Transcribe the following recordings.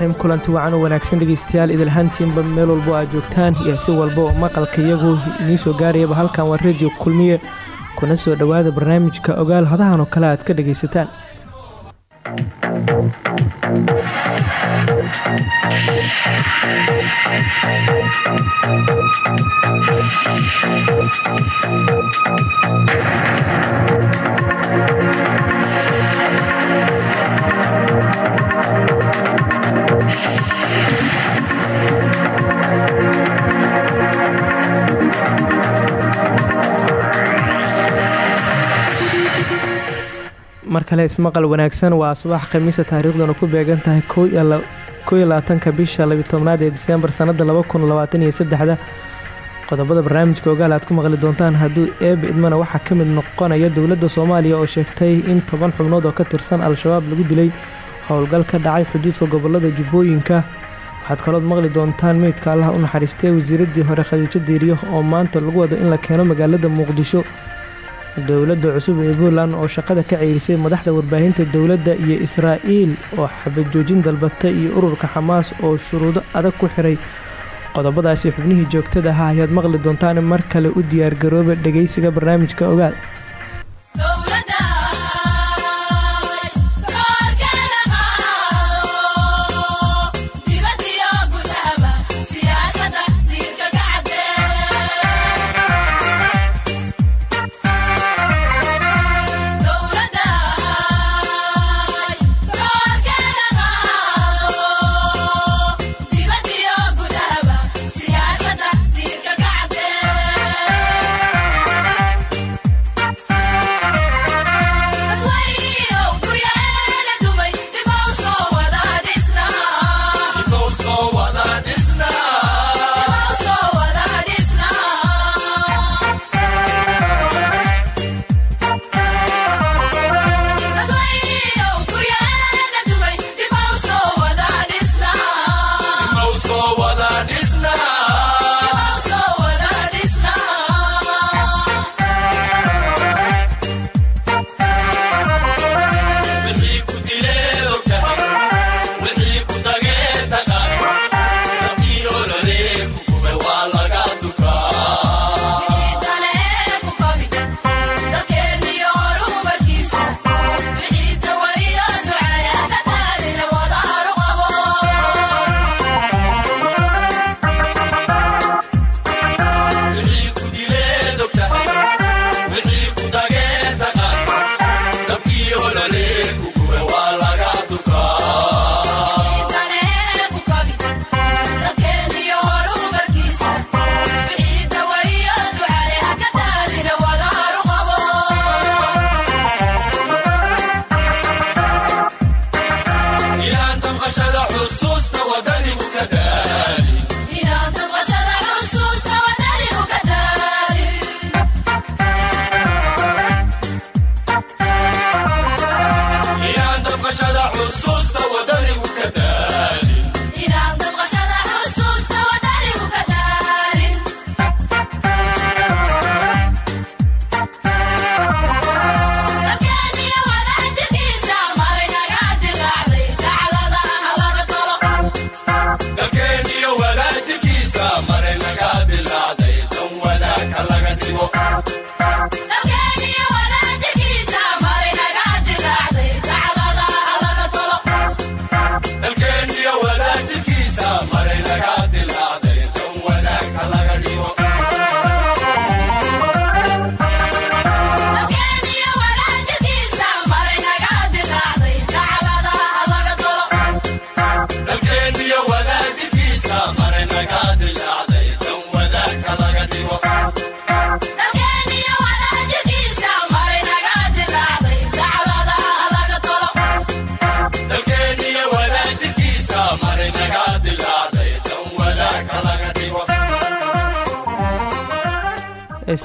raxiim kulanti wacan u wanaagsan dhegeystayaal idilhantiinba meel walbo aad joogtaan iyo si walba oo maqalka iyagu idiin soo gaarayaba halkan waa redio kulmiye. Kuna soo dhowaada barnaamijka ogaal hadahan oo kale aad ka dhegaysataan kale ismaqal wanaagsan. Waa subax khamiisa taariikhduna ku beegan tahay koiyo labaatanka bisha labitobnaad ee diseembar sannada labakunlabaataniyosaddexda qodobada barnaamijka ogaal aad ku maqli doontaan hadduu eeba idmana waxaa ka mid noqonaya dowladda soomaaliya oo sheegtay in toban xubnood oo ka tirsan al-shabaab lagu dilay howlgal ka dhacay xuduudka gobollada jubbooyinka waxaad kalood maqli doontaan meydka allaha u naxariistay wasiiraddii hore khadiijo diiriyo oo maanta lagu wado in la keeno magaalada muqdisho dowladda cusub ee puntland oo shaqada ka ceyrisay madaxda warbaahinta dowladda iyo israa'iil oo xabajoojin dalbata iyo ururka xamaas oo shuruudo adag ku xiray. Qodobadaasi xubnihii joogtada ahaa ayaad maqli doontaan mar kale u diyaargarooba dhegaysiga barnaamijka ogaal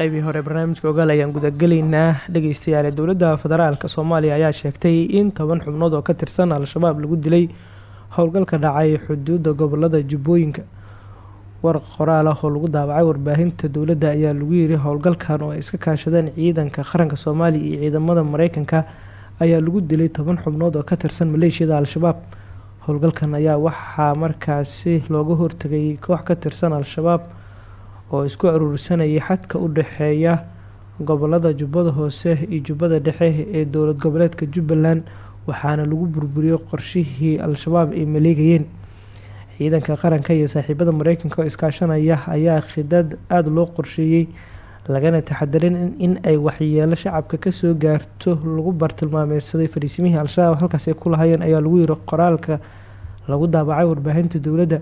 qaybihii hore barnaamijka ogaal ayaan gudagelaynaa dhegeystayaale dowladda federaalk soomaaliya ayaa sheegtay in toban xubnood oo ka tirsan al-shabaab lagu dilay howlgalka dhacay xuduudda gobollada jubbooyinka. War qoraal ah oo lagu daabacay warbaahinta dowladda ayaa lagu yiri howlgalkan oo ay iska kaashadeen ciidanka qaranka soomaaliya iyo ciidamada mareykanka ayaa lagu dilay toban xubnood oo ka tirsan maleeshiyada al-shabaab. Howlgalkan ayaa waxaa markaasi looga hortagay koox ka tirsan al-shabaab oo isku aruursanayay xadka u dhexeeya gobollada jubbada hoose iyo jubbada dhexe ee dowlad goboleedka jubbaland waxaana lagu burburiyey qorshihii al-shabaab ay maleegayeen. Ciidanka qaranka iyo saaxiibada mareykanka oo iskaashanaya ayaa khidad aada loo qorsheeyey lagana taxadarin in ay waxyeelo shacabka ka soo gaarto lagu bartilmaameysaday fariisimihii al-shabaab. Halkaas ay ku lahayeen ayaa lagu yiri qoraalka lagu daabacay warbaahinta dowladda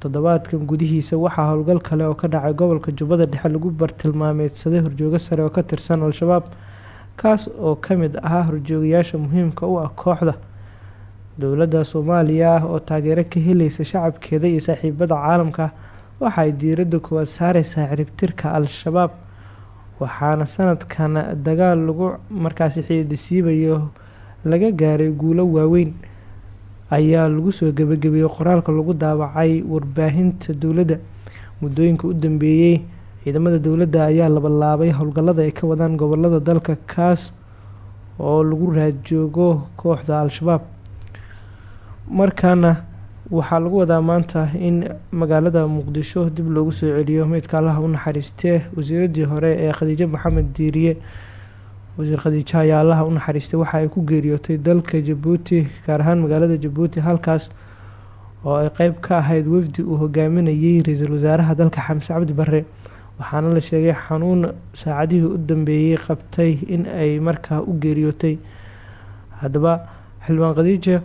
toddobaadkan gudihiisa waxaa howlgal kale oo ka dhacay gobolka jubbada dhexe lagu bartilmaameedsaday horjoogo sare oo ka tirsan al-shabaab kaas oo ka mid ahaa horjoogayaasha muhiimka u ah kooxda. Dowladda soomaaliya oo taageero ka helaysa shacabkeeda iyo saaxiibada caalamka waxa ay diiradda koowaad saareysaa ciribtirka al-shabaab waxaana sanadkan dagaal lagu markaasi xiidisiibayo laga gaaray guulo waaweyn ayaa lagu soo gebagabeeyey qoraalka lagu daawacay warbaahinta dowladda. Muddooyinka u dambeeyey ciidamada dowladda ayaa labalaabay howlgallada ay ka wadaan gobollada dalka kaas oo lagu raadjoogo kooxda al-shabaab. Markaana waxaa lagu wadaa maanta in magaalada muqdisho dib loogu soo celiyo meydka allaha u naxariistee wasiiradii hore ee khadiijo maxamed diiriye wasiir khadiijo ayaa allaha u naxariistay waxa ay ku geeriyootay dalka jabuuti gaar ahaan magaalada jabuuti halkaas oo ay qeyb ka ahayd wafdi uu hogaaminayay ra'iisul wasaaraha dalka xamse cabdi bare waxaana la sheegay xanuun saacadihii u dambeeyey qabtay in ay markaa u geeriyootay. Haddaba xildhibaan khadiija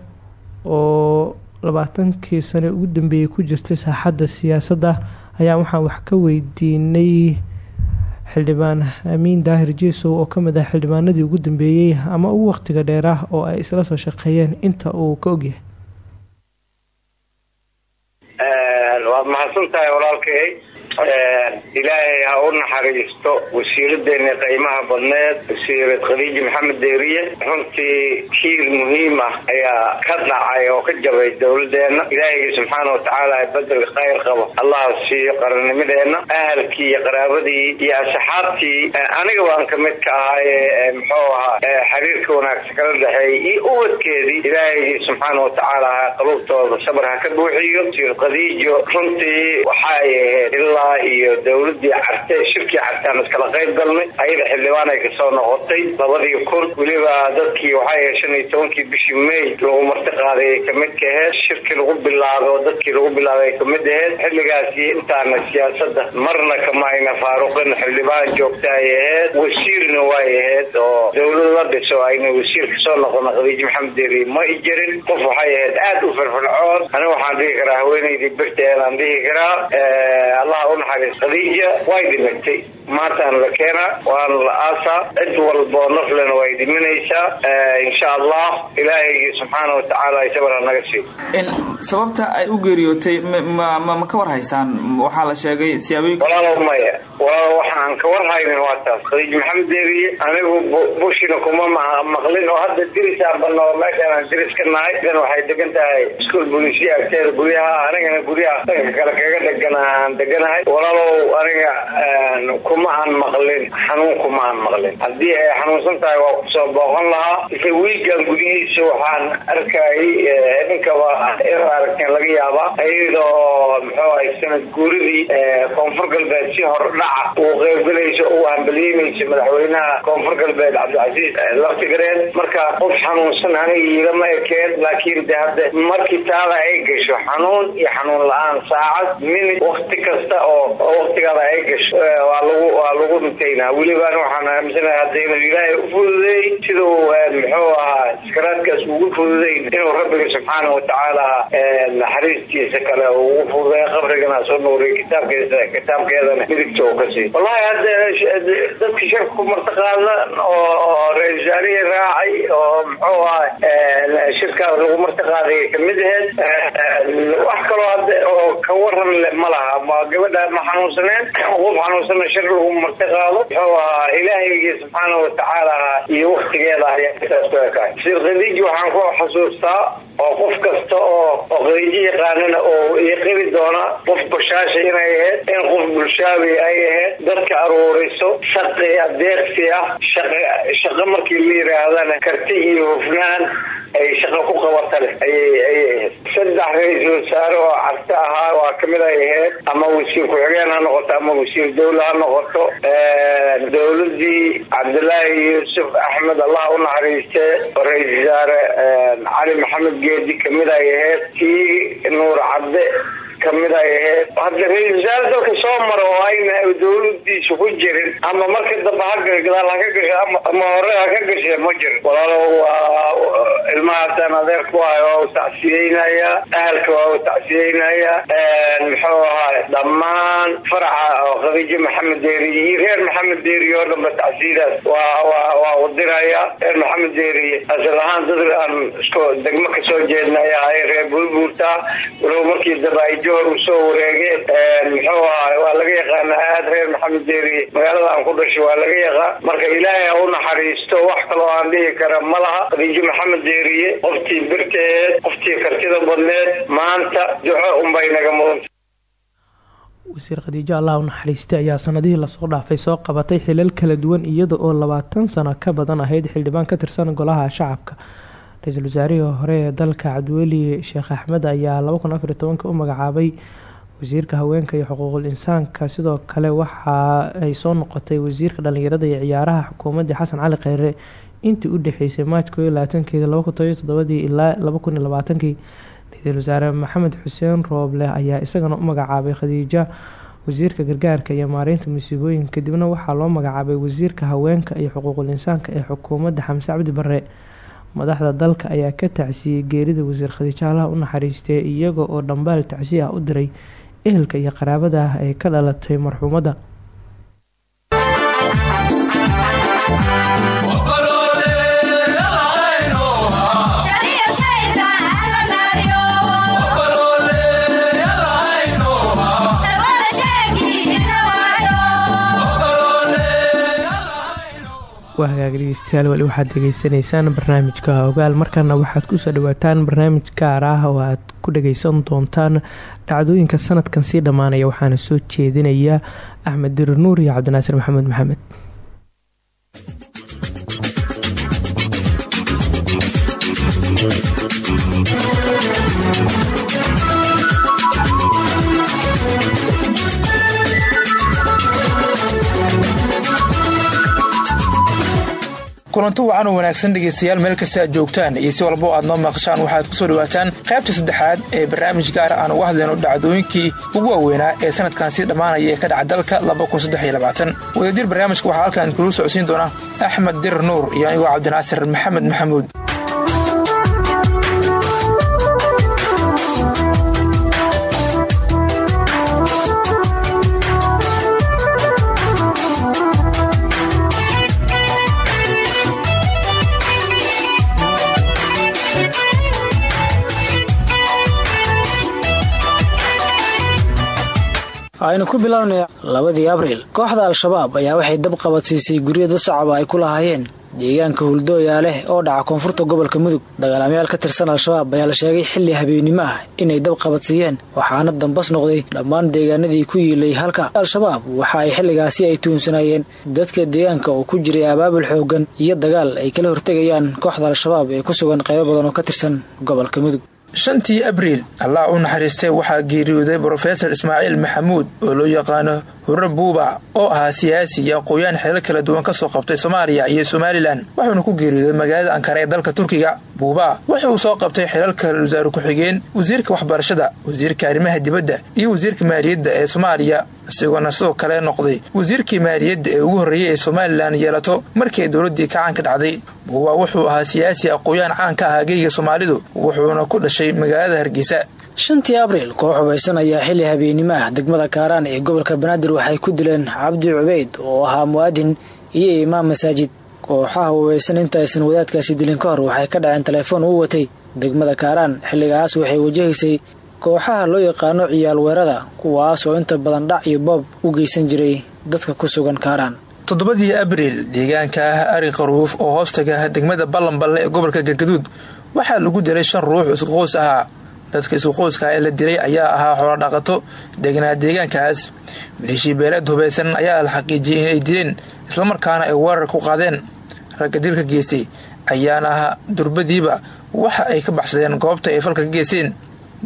oo labaatankii sane ugu dambeeyey ku jirtay saaxadda siyaasadda ayaa waxaan wax ka weydiinay xildhibaan amiin daahir jeesow oo ka mid ah xildhibaanadii ugu dambeeyey ama ugu waqtiga dheer ah oo ay isla soo shaqeeyeen inta uu ka ogyahay waad mahadsan tahay walaalkay ilaahay ha u naxariisto wasiiradeena qiimaha badneed wasiirad khadiiji maxamed deeriye. Runtii kiir muhiim ah ayaa ka dhacay oo ka jabay dowladeena. Ilaahay subxaana watacaala bedel khayr qabo. Allaha siiyo qarannimadeena ahalkii iyo qaraabadii iyo asxaabtii. Aniga waan ka mid ka ahaaye muxuu ahaa xiriirka wanaagsan kala dhexeeyay iyo ubadkeedii ilaahay subxaana watacaala qaluubtooda sabr ha ka buuxiyo. Wasiir khadiijo runtii waxay ahayd ilaa iyo dowladii carte shirkii cartaan iskala qayb galnay ayada xildhibaan ay ka soo noqotay. Labadii kun weliba dadkii waxay ahayd shan iyo tobankii bishii may lagu marti qaaday ay ka mid ka aheyd shirkii lagu bilaabo dadkii lagu bilaabay ay ka mid aheyd xilligaasi intaana siyaasada marna kama ayna faaruqin. Xildhibaan joogta ay aheyd wasiirna way aheyd oo dowlad la dhiso ayna wasiir ka soo noqona khadiijo maxamed deeri ma i jirin. Qof waxay ahayd aada u firfircoon. Aniga waxaan dhihi karaa haweenaydii birteedaan dhihi karaa. Allah unaxariis khadiija way dhimatay. Maantaan la keenaa waana la aasaa cid walboo naflena way dhiminaysaa insha allah ilaahay subxaana watacaala sabra naga siiyo sababta ay u geeriyootay ma ma ka war haysaan waxaa la sheegay siyaabooyin walaalow maya waxaan ka warhaynin waa taas. Khadiij maxamed deeriye anigu bushina kuma maqlin oo hadda diris aan banoo meeshaan aan diris ka nahay dan waxay degan tahay iskuol bolisiya agteeda guryaha anigana guryaha danka kale kaga dhegan aan deganahay. Walaalow aniga kuma aan maqlin xanuun kuma aan maqlin. Haddii ay xanuunsan tahay waa ku soo booqan lahaa. Ise wiigan gudihiisa waxaan arkayay ninkaba in aragteen laga yaabaa iyadoo muxuu ahay sanad guuridii koonfur galbeed si hor dhaca uu qeybgalayso uu hambaliyeynayso madaxweynaha koonfur galbeed cabdicasiis laftigareen marka qof xanuunsan aniga iilama ekeen laakiin de hadda markii taada ay gasho xanuun iyo xanuun la'aan saacad minid wakti kasta oo waktigaada ay gasho waa lagu waa lagu dhintayna welibaan waxaan aaminsanahay hadda inuu ilaahay u fududeey siduu muxuu ahaa iskaraadkaas ugu fududeyn inuu rabbiga subxaana watacaala naxariistiisa kale ugu fududeey qabrigana soo nuuriy kitaabkeesa kitaabkeedana midigta wallahi hadda dadka shirka ku martaqaada oo ra'isul wasaarihii raacay oo muxuu ahaa shirkaas lagu martaqaaday ka mid aheyd wax kaloo hadda oo ka waran le ma laha. Ma gabadha ma xanuunsaneen. Qof xanuunsana shir lagu martaqaado muxuu ahaa ilaahaygi subxaana watacaala iyo waktigeeda ayaa saas ku ekaay. Sir khadiiji waxaan ku xasuustaa oo qof kasta oo oo khadiijo yaqaanana oo yaqini doona qof bashaasha inay ahayd in qof bulshaabi ay ahayd. Dadka aruuriso shaqi adeeqsi ah shaqo markii la yiraahdana karti iyo hufnaan ay shaqo ku qabata leh ayay ahayd saddex ra'iisul wasaare oo carta ahaa waa ka mid ay ahayd. Ama wasiir ku-xigeen ha noqoto ama wasiir dawle ha noqoto. Dawladii cabdilaahi yuusuf axmed allah u naxariiste oo ra'isul wasaare cali maxamed geedi ka mid ay ahayd. Kii nuur cadde ka mid ay ahayd hadda ra'isul wasaare dalka soo mara oo ayna dawladiisa ku jirin ama marka dambe haka gadaal haka gasha ama hore haka gashe ma jirin. Walaalo waa ilmahaasaan adeer ku ahay waa u tacsiyeynaya ahalka waa u tacsiyeynaya muxuu ahaay dhammaan faraxa oo khadiijo maxamed deeri iyo reer maxamed deeri oo dhanba tacsiyidaas waa waa waa u diraya. Reer maxamed deeri asal ahaan dad aan isku degmo ka soo jeedna ay reer buurbuurta walow markii dambe johor u soo wareegeen muxuu ahaay waa laga yaqaana aad reer maxamed deeri magaalada aan ku dhashay waa laga yaqaan. Marka ilaahay ha u naxariisto wax kaloo aan dhihi kara ma laha. Maxamed deeriye qoftii birteed qoftii kartida badneed maanta duco unbay naga mudanta wasiir khadiijo allah u naxariistay ayaa sanadihii la soo dhaafay soo qabatay xilal kala duwan iyada oo labaatan sano ka badan ahayd xildhibaan ka tirsan golaha shacabka ra'iisul wasaarihii hore ee dalka cabdiweli sheekh axmed ayaa u magacaabay wasiirka haweenka iyo xuquuqul insaanka. Sidoo kale waxa ay soo noqotay wasiirka dhalinyarada iyo ciyaaraha xukuumadii xasan cali kheyre intii u dhexeysay maaj keedii ilaa kii ra'iisul wasaare maxamed xuseen rooble ayaa isagana u magacaabay khadiija wasiirka gargaarka iyo maareynta musiibooyinka. Kadibna waxaa loo magacaabay wasiirka haweenka iyo xuquuqul insaanka ee xukuumadda xamse cabdi bare madaxda dalka ayaa ka tacsiyey geerida wasiir khadiijo allaha u naxariistay iyaga oo dhambaal tacsiye ah u diray ehelka iyo qaraabada ah ee ka dhalatay marxuumadda waa hagaag dhegeystayaal weli waxaad degeysanaysaan barnaamijka ogaal. Markana waxaad ku soo dhawaataan barnaamij gaar ah oo aad ku dhageysan doontaan dhacdooyinka sanadkan sii dhammaanaya. Waxaana soo jeedinaya axmed dirir nuur iyo cabdinaasir maxamed maxamed kulanti wacan oo wanaagsan dhegaystayaal meel kasta aad joogtaan. Iyo si walbo aad noo maqashaan waxaad ku soo dhawaataan qaybta saddexaad ee barnaamij gaara aan uga hadlayno dhacdooyinkii ugu waaweynaa ee sanadkan sii dhammaanaya ee ka dhaca dalka wadajir barnaamijka waxaa halkan kulu socodsiin doona axmed dirir nuur iyo anigoo cabdinaasir maxamed maxamuud aynu ku bilownay labadii abriil. Kooxda al-shabaab ayaa waxay dab qabadsiisay guryo dad shacaba ay ku lahaayeen deegaanka huldooyaa leh oo dhaca koonfurta gobolka mudug. Dagaalamayaal ka tirsan al-shabaab ayaa la sheegay xilli habeennimo ah inay dab qabadsiiyeen waxaana dambas noqday dhammaan deegaanadii ku yiilay halka. Al-shabaab waxa ay xilligaasi ay tuunsanaayeen dadka deegaanka oo ku jiray abaabul xoogan iyo dagaal ay kala hortegayaan kooxda al-shabaab ee ku sugan qaybo badan oo ka tirsan gobolka mudug shantii abriil allah u naxariistay waxaa geeriyooday brofesor ismaaciil maxamuud oo loo yaqaano hurre buuba oo ahaa siyaasi iyo aqooyaan xeelal kala duwan ka soo qabtay soomaaliya iyo somalilan wuxuuna ku geeriyooday magaalada ankara ee dalka turkiga. Buuba wuxuu soo qabtay xeelalka wasaare ku-xigeen wasiirka waxbarashada wasiirka arrimaha dibadda iyo wasiirka maaliyadda ee soomaaliya isagoona sidoo kale noqday wasiirkii maaliyadda ee ugu horreeyay ee somalilan yeelato markii ay dowladdii kacaanka dhacday. Buuba wuxuu ahaa siyaasi aqooyaan caan ka ahaa geyga soomaalidu wuxuuna ku dhashay magaalada hargeysa. Shantii abriil koox hubaysan ayaa xilli habeennimo ah degmada kaaraan ee gobolka banaadir waxay ku dileen cabdi cubeyd oo ahaa mu'aadin iyo imaam masaajid. Kooxaha hubaysan intaysan wadaadkaasi dilin ka hor waxay ka dhaceen telefoon uu watay. Degmada kaaraan xilligaas waxay wajahaysay kooxaha loo yaqaano ciyaal weerada kuwaas oo inta badan dhac iyo boob u geysan jiray dadka ku sugan kaaraan. Toddobadii abriil deegaanka ah ari qaruuf oo hoostaga degmada ballanballe ee gobolka galgaduud waxaa lagu dilay shan ruux iskuqoys ahaa. Dadka iskuqoyska ee la dilay ayaa ahaa xoolodhaqato degnaa deegaankaas. Maleeshii beeleed hubaysan ayaa la xaqiijiyay inay dileen islamarkaana ay weerar ku qaadeen. Ragga dilka geystay ayaana ah durbadiiba. Waxa ay ka baxsadeen goobta ay falka ka geysteen.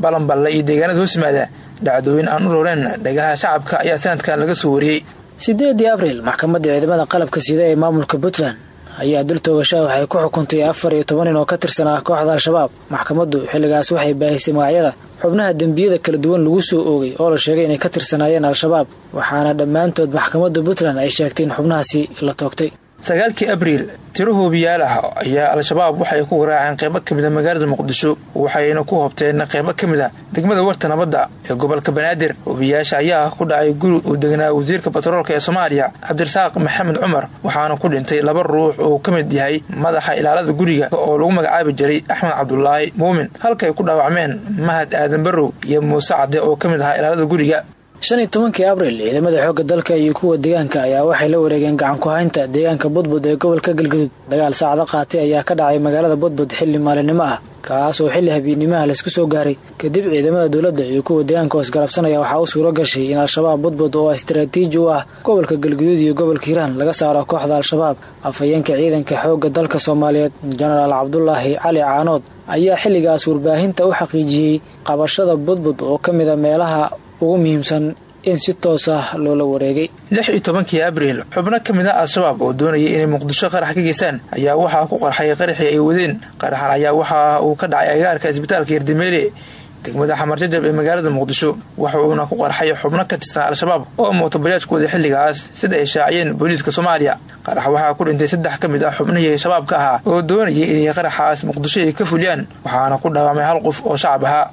Balanballe iyo deegaanada hoos yimaada dhacdooyin aan u rooreen dhagaha shacabka ayaa sanadkan laga soo wariyey sideedii abriil maxkamadda ciidamada qalabka sida ee maamulka puntland ayaa dul toogashaa waxay ku xukuntay afar iyo toban oo ka tirsan ah kooxda al-shabaab. Maxkamaddu xilligaas waxay baahisay magacyada xubnaha dembiyada kala duwan lagu soo oogay oo la sheegay inay ka tirsanaayeen al-shabaab waxaana dhammaantood maxkamadda puntland ay sheegtay in xubnahaasi la toogtay sagaalkii abriil tiro hoobiyaal ah ayaa al-shabaab waxay ku garaaceen qeybo ka mida magaalada muqdisho waxayna ku hobteen qeybo ka mid a degmada warta nabadda ee gobolka banaadir. Hoobiyaasha ayaa ku dhacay guri uu degnaa wasiirka batroolka ee soomaaliya cabdirasaaq maxamed cumar waxaana ku dhintay laba ruux oo ka mid yahay madaxa ilaalada guriga oo lagu magacaabi jiray axmed cabdulaahi muumin. Halkay ku dhaawacmeen mahad aadan barrow iyo muuse cadde oo ka mid ahaa ilaalada guriga shan iyo tobankii abriil ciidamada xoogga dalka iyo kuwa deegaanka ayaa waxay la wareegeen gacan ku-haynta deegaanka budbud ee gobolka galgudud dagaal saacado qaatay ayaa ka dhacay magaalada budbud xilli maalinimo ah kaas oo xilli habiinimaha laysku soo gaaray. Kadib ciidamada dowladda iyo kuwa deegaanka hoosgarabsanaya waxaa u suuro gashay in al-shabaab budbud oo istaraatiiji u ah gobolka galguduud iyo gobolka hiiraan laga saaro kooxda al-shabaab. Afhayeenka ciidanka xoogga dalka soomaaliyeed jenaraal cabdulaahi cali caanood ayaa xilligaas warbaahinta u xaqiijiyey qabashada budbud oo ka mida meelaha ugu muhiimsan in si toos ah loola wareegay. Lix iyo tobankii abriil xubno ka mid a al-shabaab oo doonayay inay muqdisho qarax ka geystaan ayaa waxaa ku qarxay qaraxii ay wadeen. Qaraxan ayaa waxa uu ka dhacay agaarka isbitaalka yardimeele degmada xamarjajab ee magaalada muqdisho. Waxuuna ku qarxay xubno ka tirsan al-shabaab oo mootobajaajkooda xilligaas sida ay shaaciyeen booliiska soomaaliya. Qarax waxaa ku dhintay saddex ka mid ah xubnihii shabaabka ahaa oo doonayay inay qaraxaas muqdisho ay ka fuliyaan waxaana ku dhaawamay hal qof oo shacab ahaa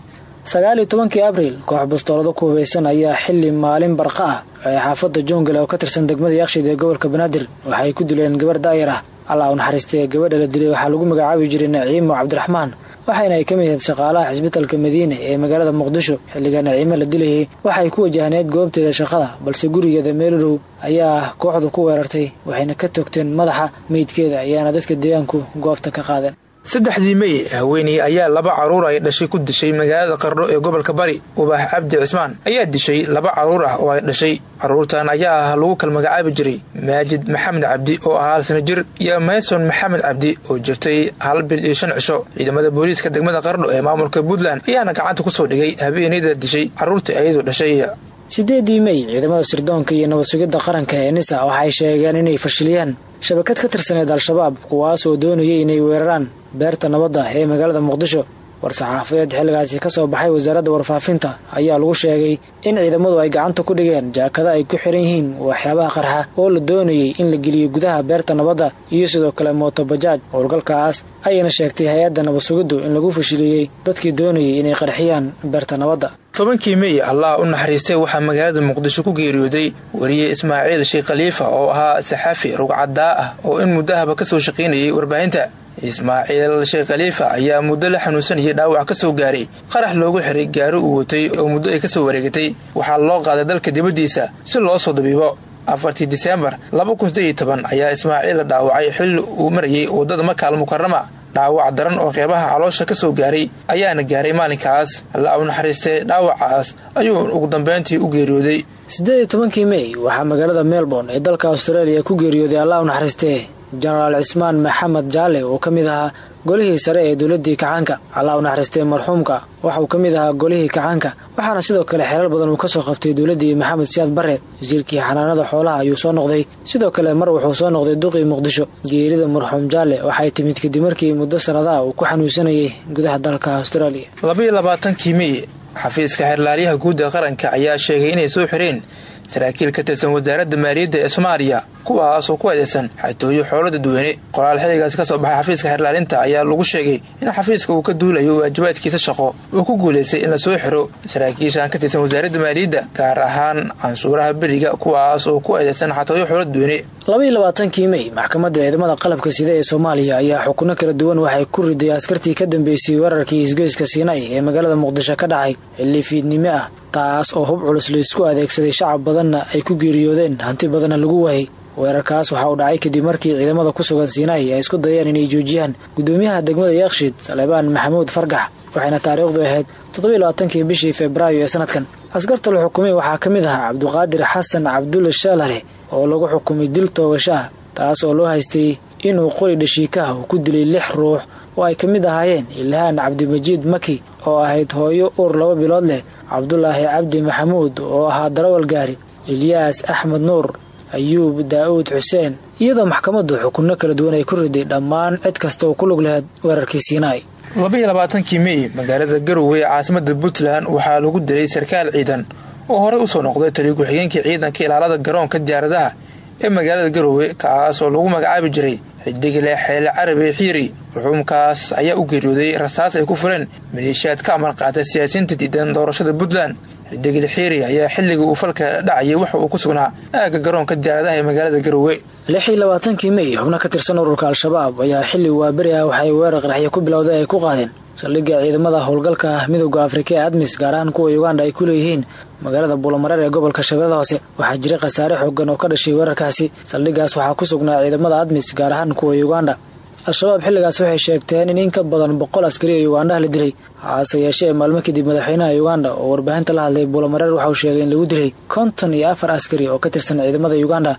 sagaal iyo tobankii abriil koox bastoolado ku hubaysan ayaa xili maalin barqa ah ee xaafadda joongale oo ka tirsan degmada yakshiid ee gobolka banaadir. Waxay ku dileen gabar daayar ah allah u naxariistay gabadha la dilay waxaa lagu magacaabi jiray naciimo cabdiraxmaan waxayna ay ka mid ahayd shaqaalaha xisbitalka madiine ee magaalada muqdisho. Xilliga naciimo la dilayay waxay ku wajahneed goobteeda shaqada balse gurigeeda meelrow ayaa kooxdu ku weerartay waxayna ka toogteen madaxa meydkeeda ayaana dadka deegaanku goobta ka qaadeen saddexdii mey haweeney ayaa laba carruur ay dhashay ku dishay magaalada qardho ee gobolka bari ubax cabdi cismaan ayaa dishay laba carruur ah oo ay dhashay. Caruurtan ayaa ah lagu kal magacaabi jiray maajid maxamed cabdi oo ahaa hal jir iyo mayson maxamed cabdi oo jirtay hal bil iyo shan cisho ciidamada booliiska degmada qardho ee maamulka puntland ayaana gacanta ku soo dhigay habeeneyda dishay carruurta iyadu dhashay. Sideedii mey ciidamada sirdoonka iyo nabad sugidda qaranka ee nisa waxay sheegeen inay fashiliyaan shabakad ka tirsaneed al-shabaab kuwaas oo doonayay inay weeraraan beerta nabadda ee magaalada muqdisho war-saxaafadeed xilligaasi ka soo baxay wasaaradda warfaafinta ayaa lagu sheegay in ciidamadu ay gacanta ku dhigeen jaakada ay ku xiran yihiin waxyaabaha qarxa oo la doonayay in la geliyo gudaha beerta nabadda iyo sidoo kale mootobajaaj howlgalkaas ayayna sheegtay hay'adda nabad in lagu fashiliyey dadkii doonayay inay qarxiyaan beerta nabadda. Tobankii mey allah u naxariistay waxaa magaalada muqdisho ku geeriyooday wariye ismaaciil sheekh khaliifa oo ahaa saxaafi rugcadaa ah oo in muddahaba ka soo shaqaynayay warbaahinta ismaaciil sheekh khaliifa ayaa muddo la xanuunsanayay dhaawac ka soo gaaray. Qarax loogu xiray gaari uu watay oo muddo ay ka soo wareegatay waxaa loo qaaday dalka dibaddiisa si loo soo dabiibo. Afartii diseembar ayaa ismaaciil la dhaawacay xilli uu marayay waddada makaal mukarama dhaawac daran oo qeybaha caloosha ka soo gaaray ayaana gaaray maalinkaas. Alla u naxariistay dhaawacaas ayuu ugu dambeyntii u geeriyooday. Siddeed iyo tobankii mey waxaa magaalada melbourne ee dalka australia ku geeriyooday allah u naxariistee jenaraal cismaan maxamed jaale oo ka mid ahaa golihii sare ee dowladii kacaanka. Allah u naxariistay marxuumka waxauu ka mid ahaa golihii kacaanka waxaana sidoo kale xeelal badan uu ka soo qabtay dowladii maxamed siyaad bare wasiirkii xanaanada xoolaha ayuu soo noqday sidoo kale mar wuxuu soo noqday duqii muqdisho. Geerida marxuum jaale waxay timid kadib markii muddo sanadaha uu ku xanuunsanayay gudaha dalka australia. Labaiyo labaatankii mey xafiiska xeerlaaliyaha guud ee qaranka ayaa sheegay inay soo xireen saraakiil ka tirsan wasaaradda maaliyadda ee soomaaliya kuwaasoo ku eedeysan xatooyo xoolo dadweyne qoraal ka soo baxay xafiiska xeerlaalinta ayaa lagu sheegay in xafiiska uu ka duulayo waajibaadkiisa shaqo uu ku guulaystay in la soo xiro saraakiishan ka tirsan wasaaradda maaliyadda gaar ahaan canshuuraha beriga kuwaas oo ku eedeysan xatooyo xoolo dadweyne labaiyo labaatankii mey maxkamadda ciidamada qalabka sida ee soomaaliya ayaa xukuno kala duwan waxay ku riday askartii ka dambeysay weerarkii isgoyska siinay ee magaalada muqdisho ka dhacay xilli fiidnimo ah taas oo hub culus laysku adeegsaday shacab badanna ay ku geeriyoodeen hanti badanna lagu waayay. Weerarkaas waxa uu dhacay kadib markii ciidamada ku sugan siinay ay isku dayeen inay joojiyaan gudoomiyaha degmada yakshiid salebaan maxamuud fargax waxayna taariikhdu ahayd toddobiiy labaatankii bishii febraayo ee sanadkan. Askarta la xukumay waxaa ka mid ahaa cabduqaadir xasan cabdulle shaalare oo lagu xukumay dil toogasho ah taas oo loo haystay inuu qori dhashiikaha uu ku dilay lix ruux. Oo ay ka mid ahaayeen ilhaan cabdimajiid maki oo ahayd hooyo uur laba bilood leh cabdulaahi cabdi maxamuud oo ahaa darawal gaari ilyaas axmed nuur ayuub daa'uud xuseen. Iyadoo maxkamaddu xukunno kala duwan ay ku riday dhammaan cid kasta oo ku lug lahayd weerarkii siinaay labaiyo labaatankii mey magaalada garowe ee caasimada puntland waxaa lagu dilay sarkaal ciidan oo horey u soo noqday taliyo ku-xigeenkii ciidanka ilaalada garoonka diyaaradaha ee magaalada garowe kaas oo lagu magacaabi jiray xidigile xeele carabi xiiri marxuumkaas ayaa u geeriyooday rasaas ay ku fureen maleeshiyaad ka amar qaatay siyaasiyiinta diidan doorashada puntland. Xidigile xiiri ayaa xilligii uu falka dhacayay waxa uu ku sugnaa aagga garoonka diyaaradaha ee magaalada garowe. Lix iyo labaatankii mey xubno ka tirsan ururka al-shabaab ayaa xilli waaberi ah waxay weerar qaraxyo ku bilowday ay ku qaadeen saldhigga ciidamada howlgalka midooda afrika ee admis gaar ahaan kuwa uganda ay ku leeyihiin magaalada buulamareer ee gobolka shabeellada hoose waxaa jiray khasaare xoogan oo ka dhashay weerarkaasi. Saldhiggaas waxaa ku sugnaa ciidamada admis gaar ahaan kuwa uganda. Al-shabaab xilligaas waxay sheegteen in in ka badan boqol askari oo ugandaha la dilay. Hase yeeshee maalmo kadib madaxweynaha uganda oo warbaahinta la hadlay buulamareer waxauu sheegay in lagu dilay konton iyo afar askari oo ka tirsan ciidamada uganda.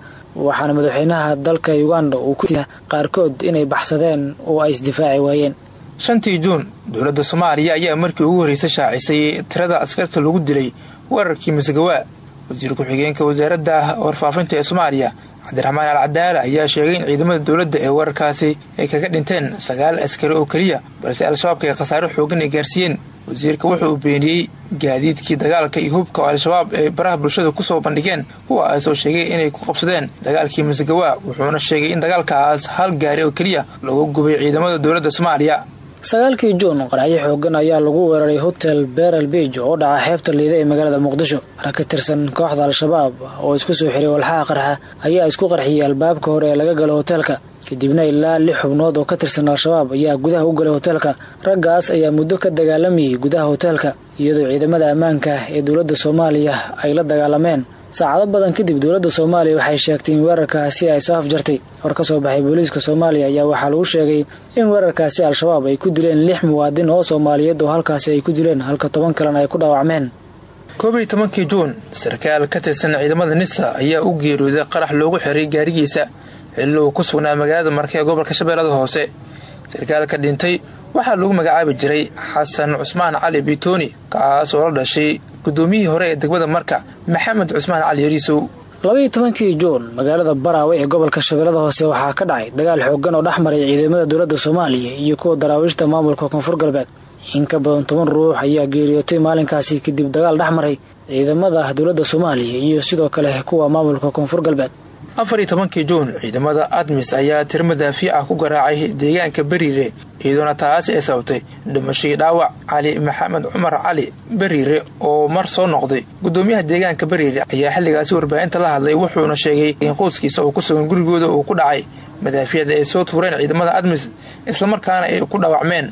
Waxaana madaxweynaha dalka uganda uu ku qaarkood inay baxsadeen oo ay isdifaaci waayeen shantii juun dowladda soomaaliya ayaa markii ugu horreysay shaacisay tirada askarta lagu dilay weerarkii masgawaa wasiir ku-xigeenka wasaaradda warfaafinta ee soomaaliya cabdiraxmaan al cadaala ayaa sheegay in ciidamada dowladda ee weerarkaasi ay kaga dhinteen sagaal askari oo keliya balse al-shabaabka ay khasaaro xoogan ay gaarsiiyeen. Wasiirka wuxuu uu beeniyey gaadiidkii dagaalka iyo hubka oo al-shabaab ay baraha bulshada ku soo bandhigeen kuwaas oo sheegay inay ku qabsadeen dagaalkii masgawaa wuxuuna sheegay in dagaalkaas hal gaari oo keliya looga gubay ciidamada dowladda soomaaliya sagaalkii juun qaraxyo xoogan ayaa lagu weeraray hotel beral beij oo dhaca xeebta liida ee magaalada muqdisho. Rag ka tirsan kooxda al-shabaab oo isku soo xiray walxaha qarxa ayaa isku qarxiyay albaabka hore ee laga galo hoteelka kadibna ilaa lix xubnood oo ka tirsan al-shabaab ayaa gudaha u galay hoteelka raggaas ayaa muddo ka dagaalamayay gudaha hoteelka iyadoo ciidamada ammaanka ee dowladda soomaaliya ay la dagaalameen saacado badan kadib dowladda soomaaliya waxay sheegtay in weerarkaasi ay soo afjartay. Hor ka soo baxay booliiska soomaaliya ayaa waxaa lagu sheegay in weerarkaasi al-shabaab ay ku dileen lix muwaadin oo soomaaliyeed oo halkaasi ay ku dileen halka toban kalena ay ku dhaawacmeen. Koob iyo tobankii juun sarkaal ka tirsan ciidamada nisa ayaa u geeriyooday qarax loogu xiray gaarigiisa xilli uu ku sugnaa magaalada marka ee gobolka shabeellada hoose. Sarkaalka dhintay waxaa lagu magacaabi jiray xasan cusmaan cali bitoni kaas oo la dhashay gudoomiyihii hore ee degmada marka maxamed cusmaan cali yariisow labaiyo tobankii juun magaalada baraawe ee gobolka shabeellada hoose waxaa ka dhacay dagaal xoogan oo dhex maray ciidamada dowladda soomaaliya iyo kuwa daraawiishta maamulka koonfur galbeed. In ka badan toban ruux ayaa geeriyootay maalinkaasi kadib dagaal dhex maray ciidamada dowladda soomaaliya iyo sidoo kale kuwa maamulka koonfur galbeed afar iyo tobankii juun ciidamada admis ayaa tiro madaafiic ku garaacay deegaanka beriire iyadoona taasi ay sababtay dhimashii dhaawac cali maxamed cumar cali beriire oo mar soo noqday. Gudoomiyaha deegaanka beriire ayaa xilligaasi warbaahinta la hadlay wuxuuna sheegay in qoyskiisa oo ku sugan gurigooda uu ku dhacay. Madaafiicda ay soo tuureen ciidamada admis islamarkaana ay ku dhaawacmeen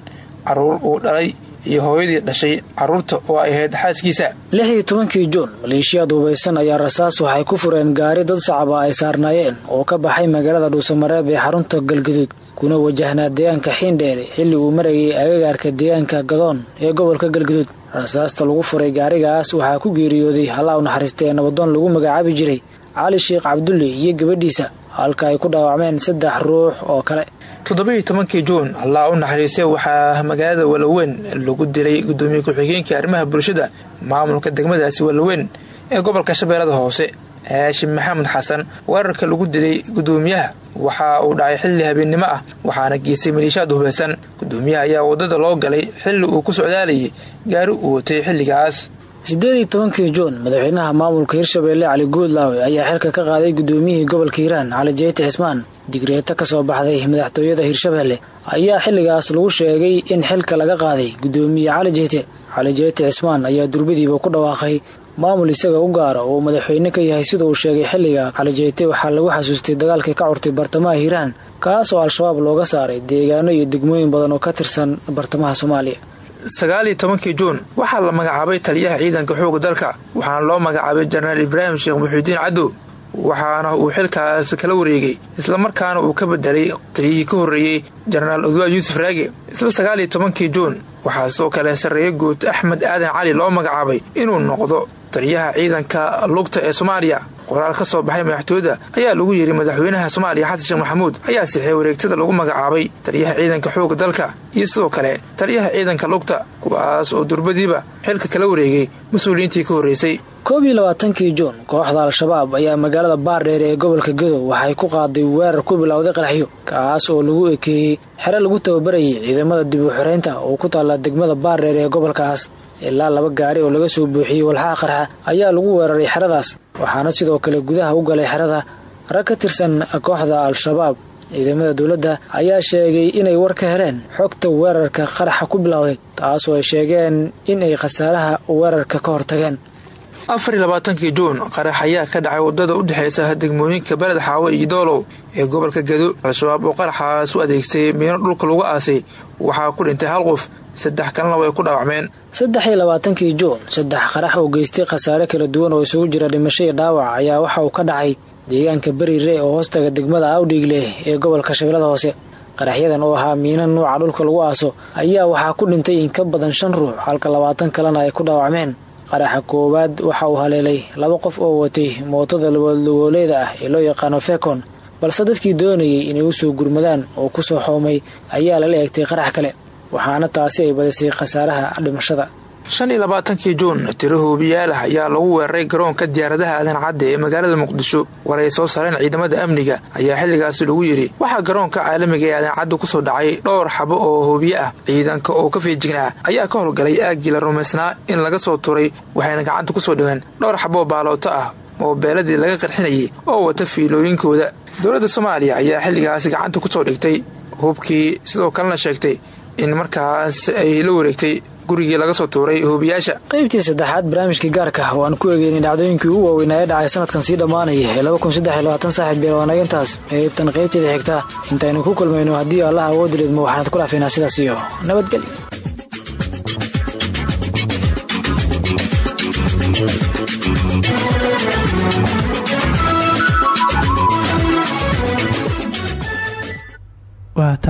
carruur uu dhalay iyo hooyadii dhashay carruurta oo ay ahayd xaaskiisa. Lix iyo tobankii juun maleeshiyaad hubaysan ayaa rasaas waxay ku fureen gaari dad shacaba ay saarnaayeen oo ka baxay magaalada dhuusamareeb ee xarunta galgaduud kuna wajahnaa deegaanka xiindheere xilli uu marayay agagaarka deegaanka gadoon ee gobolka galgaduud. Rasaasta lagu furay gaarigaas waxaa ku geeriyooday hallaa u naxariistay ee nabadoon lagu magacaabi jiray cali sheekh cabdulle iyo gabadhiisa halka ay ku dhaawacmeen saddex ruux oo kale. Toddobiiyo tobankii juun allah u naxariistay waxaa magaalada walaweyn lagu dilay gudoomiye ku-xigeenkii arrimaha bulshada maamulka degmadaasi walaweyn ee gobolka shabeellada hoose haashim maxamed xasan weerarka lagu dilay gudoomiyaha waxa uu dhacay xilli habeennimo ah waxaana geystay maliishaad hubaysan gudoomiyaha ayaa waddada loo galay xilli uu ku socdaalayay gaari uu watay xilligaas siddeed iyo tobankii juun madaxweynaha maamulka hirshabeelle cali guudlaawe ayaa xilka ka qaaday gudoomiyihii gobolka hiiraan cali jeyti cismaan digreeto ka soo baxday madaxtooyada hirshabeelle ayaa xilligaas lagu sheegay in xilka laga qaaday gudoomiye cali jeyte cali jeyti cismaan ayaa durbadiiba ku dhawaaqay maamul isaga u gaara oo madaxweyne ka yahay sida uu sheegay xilliga. Cali jeyte waxaa lagu xasuustay dagaalkii ka curtay bartamaha hiiraan kaas oo al-shabaab looga saaray deegaano iyo degmooyin badan oo ka tirsan bartamaha soomaaliya sagaal iyo tobankii juun waxaa la magacaabay taliyaha ciidanka xooga dalka waxaana loo magacaabay jenaraal ibraahim sheekh muxiudiin cadow waxaana uu xilkaas kala wareegay islamarkaana uu ka bedelay taliyihii ka horreeyey jenaraal odwaa yuusuf raage. Isla sagaal iyo tobankii juun waxaa sidoo kale sarreeye guud axmed aadan cali loo magacaabay inuu noqdo taliyaha ciidanka lugta ee soomaaliya. Qoraal ka soo baxay madaxtooyada ayaa lagu yidhi madaxweynaha soomaaliya xasan sheekh maxamuud ayaa sixay wareegtada lagu magacaabay taliyaha ciidanka xooga dalka iyo sidoo kale taliyaha ciidanka lugta kuwaas oo durbadiiba xilka kala wareegay mas'uuliyiintii ka horreysay. Koob iyo labaatankii juun kooxda al-shabaab ayaa magaalada baardheere ee gobolka gadow waxay ku qaaday weerar ku bilowday qaraxyo kaas oo lagu ekeeyey xere lagu tababarayay ciidamada dib u xoreynta oo ku taalla degmada baardheere ee gobolkaas. Ilaa laba gaari oo laga soo buuxiyey walxaha qarxa ayaa lagu weeraray xeradaas waxaana sidoo kale gudaha u galay xerada rag ka tirsan kooxda al-shabaab. Ciidamada dowladda ayaa sheegay inay war ka heleen xogta weerarka qaraxa ku bilowday taasoo ay sheegeen in ay khasaaraha weerarka ka hortageen afar labaatankii juun qarax ayaa ka dhacay waddada u dhexaysa degmooyinka beled xaawo iyo doolow ee gobolka gado. Al-shabaab oo qaraxaas u adeegsaday miino dhulka lagu aasay. Waxaa ku dhintay hal qof saddex kalena way ku dhaawacmeen. Saddex iyo labaatankii juun saddex qarax oo geystay khasaare kala duwan oo isugu jira dhimasho iyo dhaawac ayaa waxa uu ka dhacay deegaanka beriire oo hoostaga degmada awdhiigleh ee gobolka shabeellada hoose. Qaraxyadan oo ahaa miina nuuca dhulka lagu aaso ayaa waxaa ku dhintay in ka badan shan ruux halka labaatan kalena ay ku dhaawacmeen qaraxa koowaad waxa uu haleelay laba qof oo watay mootada labaadlugooleeda ah ee loo yaqaano fekon balse dadkii doonayay inay u soo gurmadaan oo ku soo xoomay ayaa lala eegtay qarax kale waxaana taasi ay badisay khasaaraha dhimashada shan iyo labaatankii juun tiro hoobiyaalah ayaa lagu weeraray garoonka diyaaradaha aadan cadde ee magaalada muqdisho. War ay soo saareen ciidamada amniga ayaa xilligaasi lagu yidhi waxaa garoonka caalamiga ee aadan cadde ku soo dhacay dhowr xabo oo hoobiye ah. Ciidanka oo ka feejignaa ayaa ka howlgalay aaggii la rumaysnaa in laga soo turay waxayna gacanta ku soo dhigeen dhowr xaboo baalooto ah moobeeladii laga qarxinayay oo wata fiilooyinkooda. Dowladda soomaaliya ayaa xilligaasi gacanta ku soo dhigtay. Hubkii sidoo kalena sheegtay in markaas ay la wareegtay gurigii laga soo tuuray hoobiyaasha qaybtii saddexaad barnaamijkii gaarka oo aan ku eegeynay dhacdooyinkii ugu waaweynaa ee dhacay sanadkan sii dhammaanaya ee saaxiib beelwaanaga intaas qaybtan qaybteeda xigta intaynu ku kulmayno haddii allah awoodileedmo waxaanad ku dhaafaynaa sidaas iyo nabadgelyo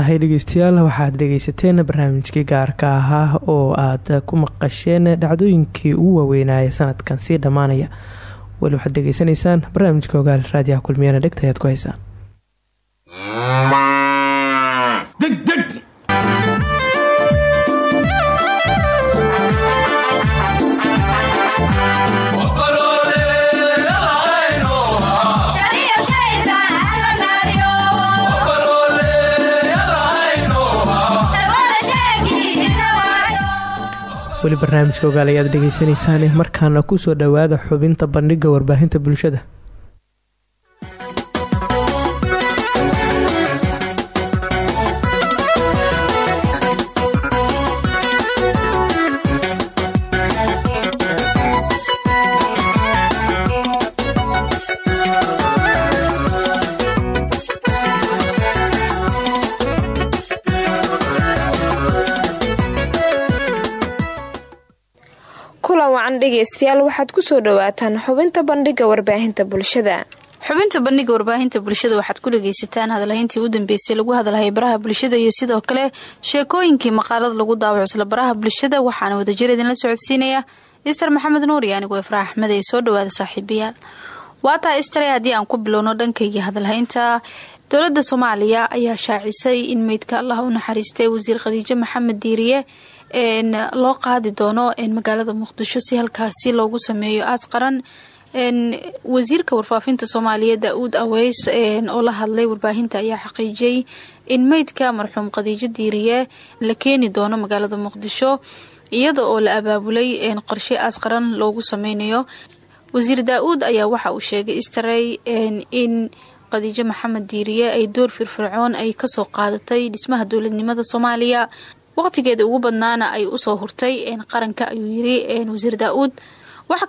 tahay dhegeystayaal waxaad dhegeysateen barnaamijkii gaarka ahaa oo aad ku maqasheen dhacdooyinkii ugu waaweynaaye sanadkan. Sii dhammaanaya weli waxaad dhegeysanaysaan barnaamijka ogaal raadiyaha kulmiyana dhegta ayaad ku haysaan weli barnaamijka ogaal ayaad dhegeysaneysaan markaana ku soo dhowaada xubinta bandhiga warbaahinta bulshada kulan dhegaystayaal waxaad ku soo dhawaataan xubinta bandhiga warbaahinta bulshada. Xubinta bandhiga warbaahinta bulshada waxaad ku dhagaysataan hadalhayntii u dambeysay lagu hadalhayay baraha bulshada iyo sidoo kale sheekooyinkii maqaalada lagu daawaco isla baraha bulshada waxaana wadajir idinla socodsiinaya ister maxamed nuur iyo anigoo ifraax axmed ee soo dhawaada saaxiibayaal. Waataa istare haddii aan ku bilowno dhankayga hadalhaynta dowladda soomaaliya ayaa shaacisay in meydka allah u naxariistay wasiir khadiijo maxamed diiriye loo qaadi doono magaalada muqdisho si halkaasi loogu sameeyo aas qaran. Wasiirka warfaafinta soomaaliya daa-uud aweys oo la hadlay warbaahinta ayaa xaqiijiyey in meydka marxuum khadiijo diiriye la keeni doono magaalada muqdisho iyada oo la abaabulay qorshe aas qaran loogu sameynayo. Wasiir daa-uud ayaa waxa uu sheegay istarey in khadiijo maxamed diiriye ay door firfircoon ay ka soo qaadatay dhismaha dowladnimada soomaaliya waqtigeeda ugu badnaana ay u soo hurtay qaranka ayuu yiri wasiir daa-uud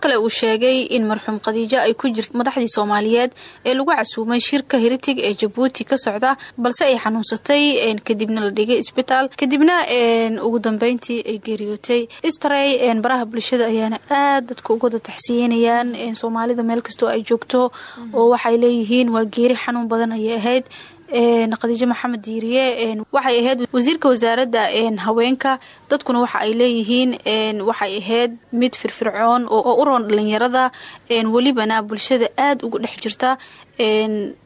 kale uu sheegay in marxuum khadiijo ay ku jirto madaxdii soomaaliyeed ee lagu casuumay shirka heritig ee jabuuti ka socda balse ay xanuunsatay kadibna la dhigay isbitaal. Kadibna ugu dambeyntii ay geeriyootay. Istarey baraha bulshada ayaana aad dadka uga wada taxsiyeynayaan. Soomaalida meel kastoo ay joogto oo waxay leeyihiin waa geeri xanuun badan ayay ahayd khadiijo maxamed diiriye waxay ahayd wasiirka wasaaradda haweenka. Dadkuna waxa ay leeyihiin waxay ahayd mid firfircoon oo u roon dhalinyarada welibana bulshada aada uga dhex jirta.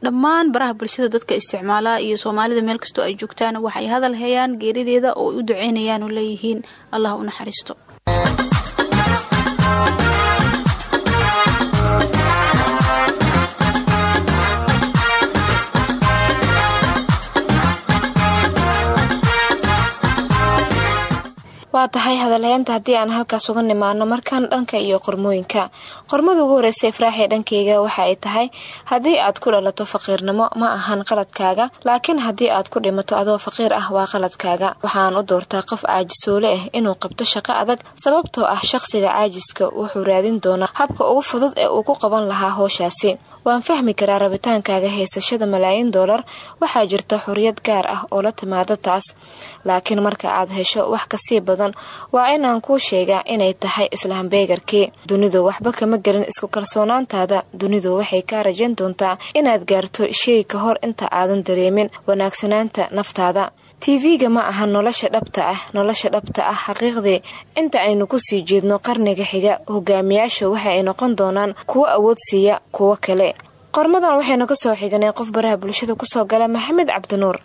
Dhammaan baraha bulshada dadka isticmaala iyo soomaalida meel kastoo ay joogtaan waxay hadal hayaan geerideeda oo u duceynayaan oo leeyihiin allah u naxariisto waa tahay hadalheynta haddii aan halkaas uga nimaano markaan dhanka iyo qormooyinka. Qormada ugu horeysa ifraaxee dhankeyga waxa ay tahay haddii aad ku dhalato faqiirnimo ma ahan qaladkaaga laakiin haddii aad ku dhimato adoo faqiir ah waa qaladkaaga. Waxaan u doortaa qof caajisoole ah inuu qabto shaqo adag sababtoo ah shaqsiga caajiska wuxuu raadin doonaa habka ugu fudud ee uu ku qaban lahaa howshaasi waan fahmi karaa rabitaankaaga haysashada malaayiin doolar waxaa jirta xoriyad gaar ah oo la timaada taas. Laakiin marka aad hesho wax ka sii badan waa inaan kuu sheegaa inay tahay islahambeegarkii dunidu waxba kama gelin isku kalsoonaantaada. Dunidu waxay kaa rajayn doontaa inaad gaarto shay ka hor inta aadan dareemin wanaagsanaanta naftaada tv-ga ma aha nolosha dhabta ah. Nolosha dhabta ah xaqiiqdii inta aynu ku sii jeedno qarniga xiga hogaamiyaasha waxa ay noqon doonaan kuwo awood siiya kuwo kale. Qormadan waxaynu ka soo xiganay qof baraha bulshada ku soo gala maxamed cabdinuur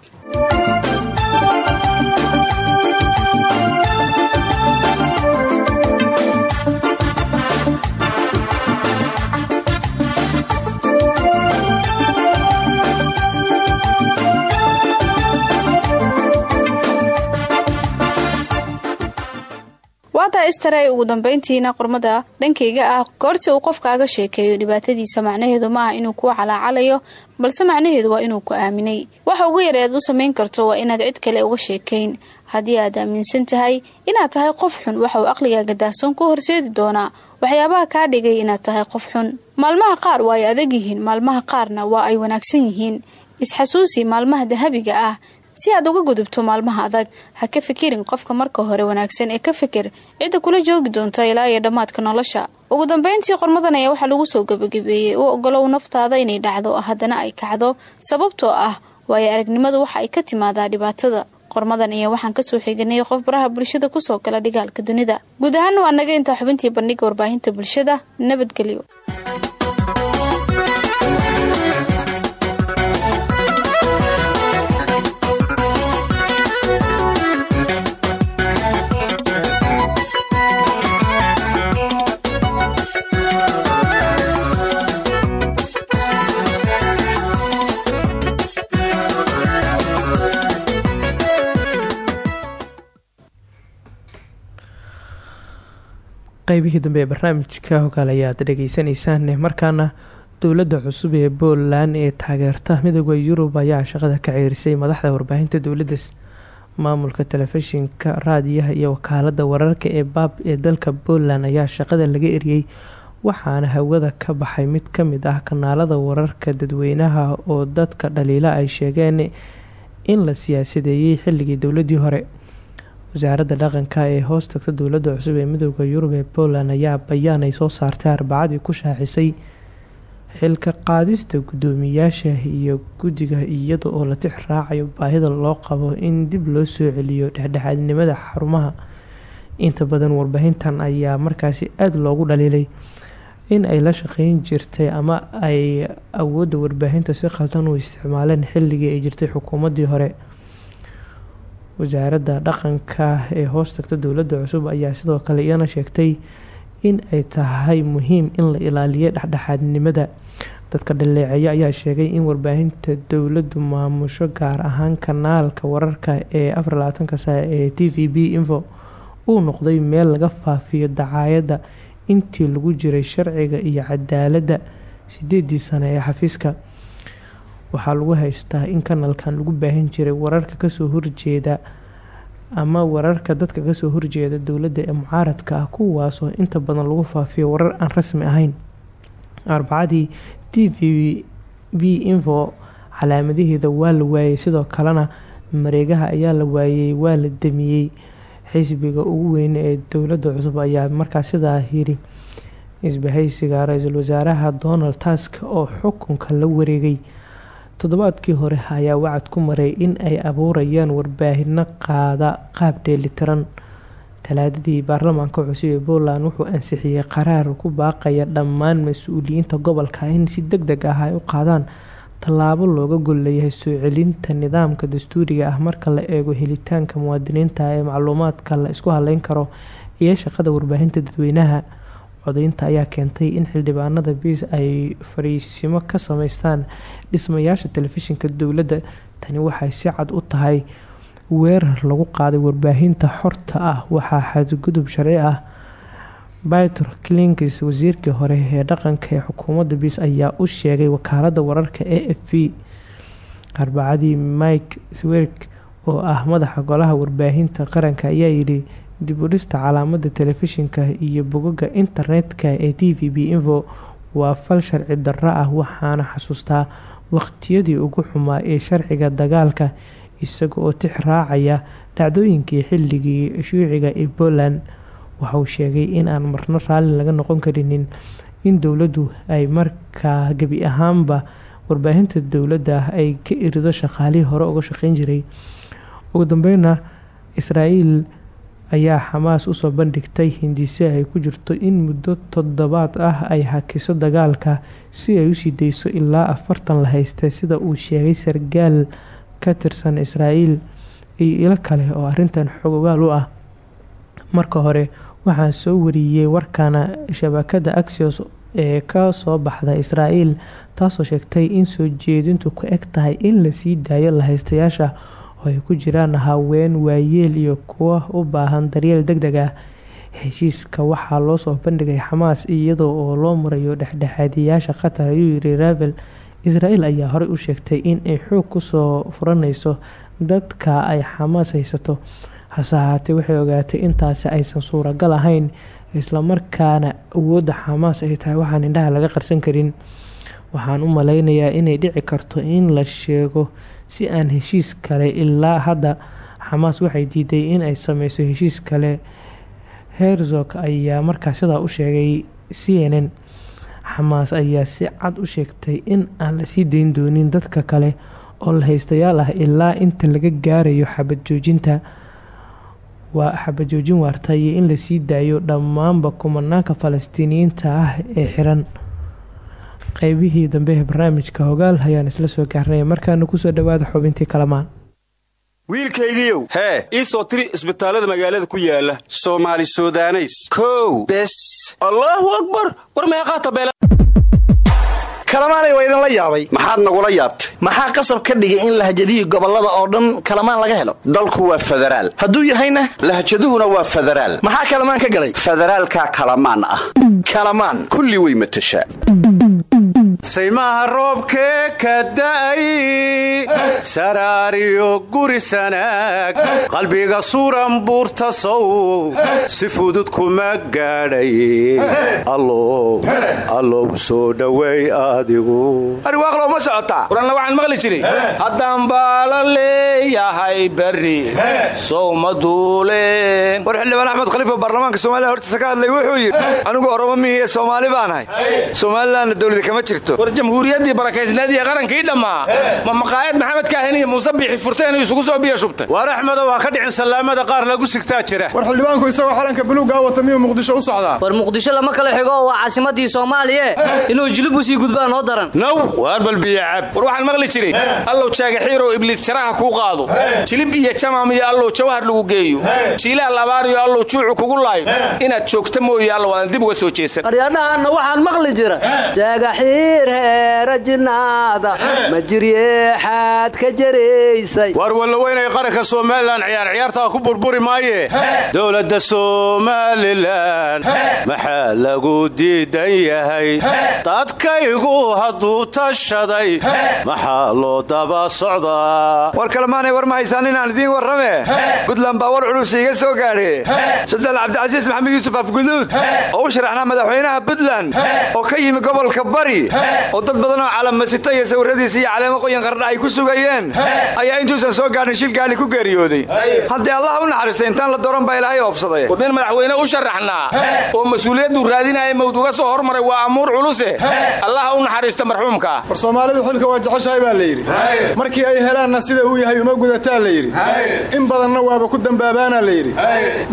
waataa istare ugu dambeyntiina qormada dhankayga ah goortii uu qofkaaga sheekeeyo dhibaatadiisa macnaheedu maaha inuu kuu calaacalayo balse macnaheedu waa inuu ku aaminay. Waxa ugu yar ead u samayn karto waa inaad cid kale uga sheekayn haddii aad aaminsan tahay inaad tahay qof xun waxa uu aqligaaga daahsoon ku horseedi doonaa waxyaabaha kaa dhigay inaad tahay qof xun. Maalmaha qaar waa ay adag yihiin maalmaha qaarna waa ay wanaagsan yihiin. Isxasuusi maalmaha dahabiga ah si aad uga gudubto maalmaha adag ha ka fikirin qofka marka hore wanaagsan ee ka fikir cidda kula joogi doonta ilaa iyo dhammaadka nolosha. Ugu dambeyntii qormadan ayaa waxaa lagu soo gebagabeeyey u ogolow naftaada inay dhacdo haddana ay kacdo. Sababtoo ah waayo aragnimadu waxa ay ka timaadaa dhibaatada. Qormadan ayaa waxaan ka soo xiganay qof baraha bulshada ku soo gala dhigaalka dunida. Guud ahaan waa naga intaa xubintii bandhiga warbaahinta bulshada. Nabadgelyo qaybihii dambe ee barnaamijka hogaal ayaad dhageysaneysaan markaana dowladda cusub ee puntland ee taageerta midooda yurub ayaa shaqada ka ceerisay madaxda warbaahinta dowladda maamulka telefishinka raadiyaha iyo wakaalada wararka ee baab ee dalka puntland ayaa shaqada laga eriyey waxaana hawada ka baxay mid ka mid ah kanaalada wararka dadweynaha oo dadka dhaliila ay sheegeen in la siyaasadeeyey xilligii dowladii hore wasaaradda dhaqanka ee hoos tagta dowladda cusub ee midooda yurub ee poland ayaa bayaan ay soo saartay arbacadii ku shaacisay xilka qaadista guddoomiyaasha iyo guddiga iyada oo la tix raacayo baahida loo qabo in dib loo soo celiyo dhexdhexaadnimada xarumaha. Inta badan warbaahintan ayaa markaasi aada loogu dhaliilay in ay la shaqeyn jirtay ama ay awoodda warbaahinta si khaldan u isticmaaleen xilligii ay jirtay xukuumaddii hore wasaaradda dhaqanka ee hoos tagta cusub ayaa sidoo kale iyana sheegtay in ay tahay muhiim in la ilaaliyo dhexdhexaadnimada. Dadka dhaleeceeya ayaa sheegay in warbaahinta dowladdu maamusho gaar ahaan kanaalka wararka ee afar labaatanka saa ee t v b info uu noqday meel laga faafiyo dacaayadda intii lagu jiray sharciga iyo cadaaladda sideedii sano ee xafiiska waxaa lagu haystaa in kanalkan lagu baahin jiray wararka ka soo horjeeda ama wararka dadka ka soo horjeeda dowladda ee mucaaradka ah kuwaasoo inta badan lagu faafiyo warar aan rasmi ahayn. Arbacadii t v b info calaamadaheeda waa la waayay sidoo kalena mareegaha ayaa la waayay waa la damiyey xisbiga ugu weyn ee dowladda cusub ayaa markaas sidaa yiri isbahaysiga ra'iisul wasaaraha donald tusk oo xukunka la wareegay toddobaadkii hore ayaa wacad ku maray in ay abuurayaan qaada qaab dheelitiran. Talaadadii baarlamaanka cusub ee puntland wuxuu ansixiyey qaraar ku baaqaya dhammaan mas'uuliyiinta gobolka in si deg deg ah ay u qaadaan tallaabo looga golleeyahay soo celinta nidaamka dastuuriga ah. Marka la eego helitaanka muwaadiniinta ee macluumaadka la isku haleyn karo iyo shaqada warbaahinta dadweynaha codeynta ayaa keentay in xildhibaanada biis ay fariisimo ka sameystaan dhismayaasha telefishinka dowladda. Tani waxay si cad u tahay weerar lagu qaaday warbaahinta xorta ah. Waxaa xadgudub sharci ah bytor clinkis wasiirkii hore ee dhaqanka ee xukuumadda biis ayaa u sheegay wakaalada wararka a f v arbacadii mike swerk oo ah madaxa golaha warbaahinta qaranka ayaa yidhi dib u dhista telefishinka iyo bogoga internetka ee t v b info waa fal sharci darro ah waxaana xasuustaa waqtiyadii ugu xumaa ee sharciga dagaalka isaga oo tix raacaya dhacdooyinkii xilligii shuuciga ee poland. Waxauu sheegay in aan marno raalli laga noqon karinin in dowladdu ay markaa gebi ahaanba warbaahinta dowladda ay ka irido shaqaalihii hore uga shaqeyn jiray. Ugu dambeyna israael ayaa xamaas u soo bandhigtay hindise ay ku jirto in muddo toddobaad ah ay hakiso dagaalka si ay u sii dayso ilaa afartan la haysta sida uu sheegay sargaal ka tirsan israael iyo ilo kale oo arintan xogogaal u ah. Marka hore waxaa soo wariyey warkana shabakada axios ee ka soo baxda israael taasoo sheegtay in soo jeedintu ku eg tahay in la sii daayo lahaystayaasha oo ay ku jiraan haween waayeel iyo kuwa u baahan daryeel deg deg ah. Heshiiska waxaa loo soo bandhigay xamaas iyadoo oo loo marayo dhexdhexaadiyaasha qatar. Ayuu yiri ravel israel ayaa horey u sheegtay in ay xoog ku soo furaneyso dadka ay xamaas haysato. Hase ahaatee waxay ogaatay intaasi aysan suuragal ahayn islamarkaana awoodda xamaas ay tahay waxaan indhaha laga qarsan karin. Waxaan u maleynayaa inay dhici karto in la sheego si aan heshiis kale ilaa hadda xamaas waxay diiday in ay sameyso heshiis kale. Herzog ayaa markaa sidaa u sheegay c n n. Xamaas ayaa si cad u sheegtay in aan la sii dayn doonin dadka kale oo la haystayaal ah ilaa inta laga gaarayo xabad joojinta waa xabad joojin waarta iyo in la sii daayo dhammaanba kumanaanka falastiiniyiinta ah ee xiran qeybihii dambe ee barnaamijka hogaal ayaan isla soo gaarnay. Markaana ku soo dhawaada xubintii kalamaan. Wiilkaygiiow hee? ii soo tiri isbitaallada magaalada ku yaalla soomaali sudaneys. Kow. Bes. Allaahu akbar! War meeqaa tabeela kalamaanay waa idinla yaabay. Maxaad nagula yaabtay? Maxaa qasab ka dhigay in lahjadihii gobollada oo dhan kalamaan laga helo? Dalku waa federaal hadduu yahayna? Lahjaduhuna waa federaal maxaa kalamaan ka galay? Federaalkaa kalamaan ah. Kalamaan. Kulli way matashaa saymaha roobkee ka da'ay saraariyo guri sanaag qalbiga suran buurta sow si fudud kuma gaadhay. Allow soo dhoweey adigu arwaaqlow ma socotaa waranna waxaan maqli jiray. Haddaan baala leeyahay berri sow ma duuleen war xildhibaan axmed khaliifo baarlamaanka soomaaliya hortiisa ka hadlay wuxuu yidhi anigu oromo mihiiyo soomaali baanahay somalilanna dawlada kama jirto war jamhuuriyaddii barakaysneed iyo qarankii dhammaa. Ma maqaayad maxamed kaahin iyo muuse biixi furteen isugu soo biyo shubtay waar axmedow ha ka dhicin sallaamada qaar lagu sigtaa jira. War xildhibaanku isagoo xalanka buluugaa wata miyuu muqdisho u socdaa? War muqdisho lama kala xigo oo waa caasimadii soomaaliye. Inuu jilib u sii gudbaa noo daran. Naw waar balbiyacab war waxaan maqli jiray allow jaagaxiirow ibliis jaraha kuu qaado. Jilib iyo jamaam iyo allow jawhar lagu geeyo. Jiilaal abaariyo allow juucu kugu laayo inaad joogta mooye allow aan dib uga soo jeesan jaagaxiir heera jinnaada ma jiryeexaad ka jaraysay. Waar wallaweynay qaranka somalilan ciyaar ciyaartaa ku burburi maaye. Dowladda somalilan maxaa lagu diidan yahay? Dadkaygu hadduu tashaday maxaa loo daba socdaa? War kalemaanay war ma haysaan inaan idiin warrame? Buntland baa war culus iiga soo gaadhe sultaan cabdicasiis maxamed yuusuf afguduud oo u sharaxnaa madaxweynaha buntland oo ka yimi gobolka bari oo dad badan oo calamasita iyo sawirradiisa iyo caleemo qoyan qardha ay ku sugayeen ayaa intuusan soo gaadhin shil gaali ku geeriyooday. Haddii allah u naxariistay intaan la dooran baa ilaahay oobsaday war nin madaxweyne u sharaxnaa oo mas'uuliyaddu raadinaya mawd uga soo hormaray waa amuur culuse. Allaha u naxariista marxuumka. War soomaalidu xilka waa jeceshahay baa la yidhi. Markii ay helaanna sida uu yahay uma gudataa la yidhi. In badanna waaba ku dembaabaana la yidhi.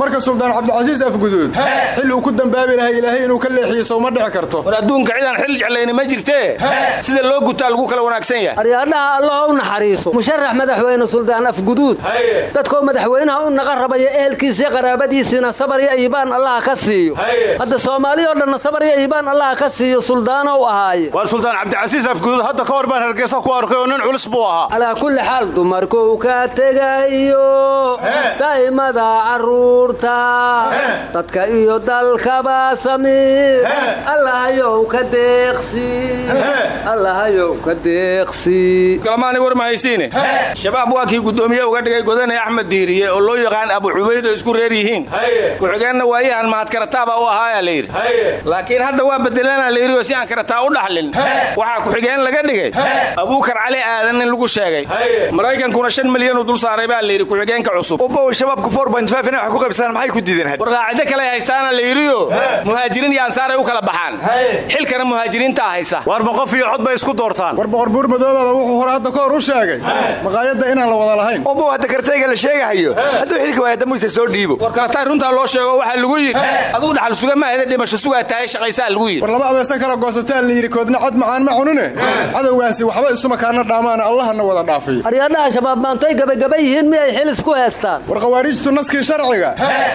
Marka suldaan cabdicasiis afguduud xil uu ku dembaabi lahay ilaahay inuu ka leexiyo sowma dhici karto. War adduunka cidaan xil jeclayni ma jirtee sida loo gutaa lagu kala wanaagsan yahay? Aryaadhaha allah u naxariiso. Musharax madaxweyne suldaan afguduud dadkoo madaxweynaha u naqa rabaya ehelkiisii qaraabadiisiina sabar iyo iibaan allaha ka siiyo. Hadda soomaali oo dhanna sabar iyo iibaan allaha ka siiyo suldaanow ahaaye. Waar suldaan cabdicasiis afguduud hadda ka hor baan hargeysa ku arkay oo nin culus buu ahaa. Calaa kulli xaal dumarkuu ka tegayo daa'imada carruurta dadka iyo dalkaba samiir allahayow ka deeqsi allahayow ka deeqsi kalamaani war ma haysiine shabaab waa kii guddoomiye uga dhigay godane axmed diiriye oo loo yaqaan abu cubayd oo isku reer yihiin. Ku-xigeenna waayahan mahadkarataaba u ahaayaa layidhi laakiin hadda waa bedelana layidhi oo si aan karataa u dhaxlin. Waxaa ku-xigeen laga dhigay. Abuukar cali aadan in lagu sheegay. Maraykankuna shan milyanuu dul saaray baa layidhi ku-xigeenka cusub. Ubow shabaabku inay wax ku qaybsadaan maxay ku diideen war qaacido kale haystaana layidhiyo muhaajiriin iyo ansaaray u kala baxaan. Xilkana muhaajiriintaa haysa waar ma qof iyo cod bay isku doortaan. War boqor buur wuxuu hore hadda ka hor u sheegay. Maqaayadda inaan la wada lahayn. Ubow hadda kartayga la sheegahayo. Hadduu xilka waaya damuisa soo dhiibo. War kalataay runtaa loo sheego waxaa lagu yidhi adugu dhaxal suga maahede dhimasho sugaa tahay shaqaysaa lagu yidhi. War laba abeesan kala goosataa la yidhi koodna cod macaan ma cunine cadowgaasi waxba isumakaana dhaamaana allahana wada dhaafiy aryaadhaha shabaab maantoy gabagaba yihiin miyay xil isku heestaan war khawaariijtu naskii sharciga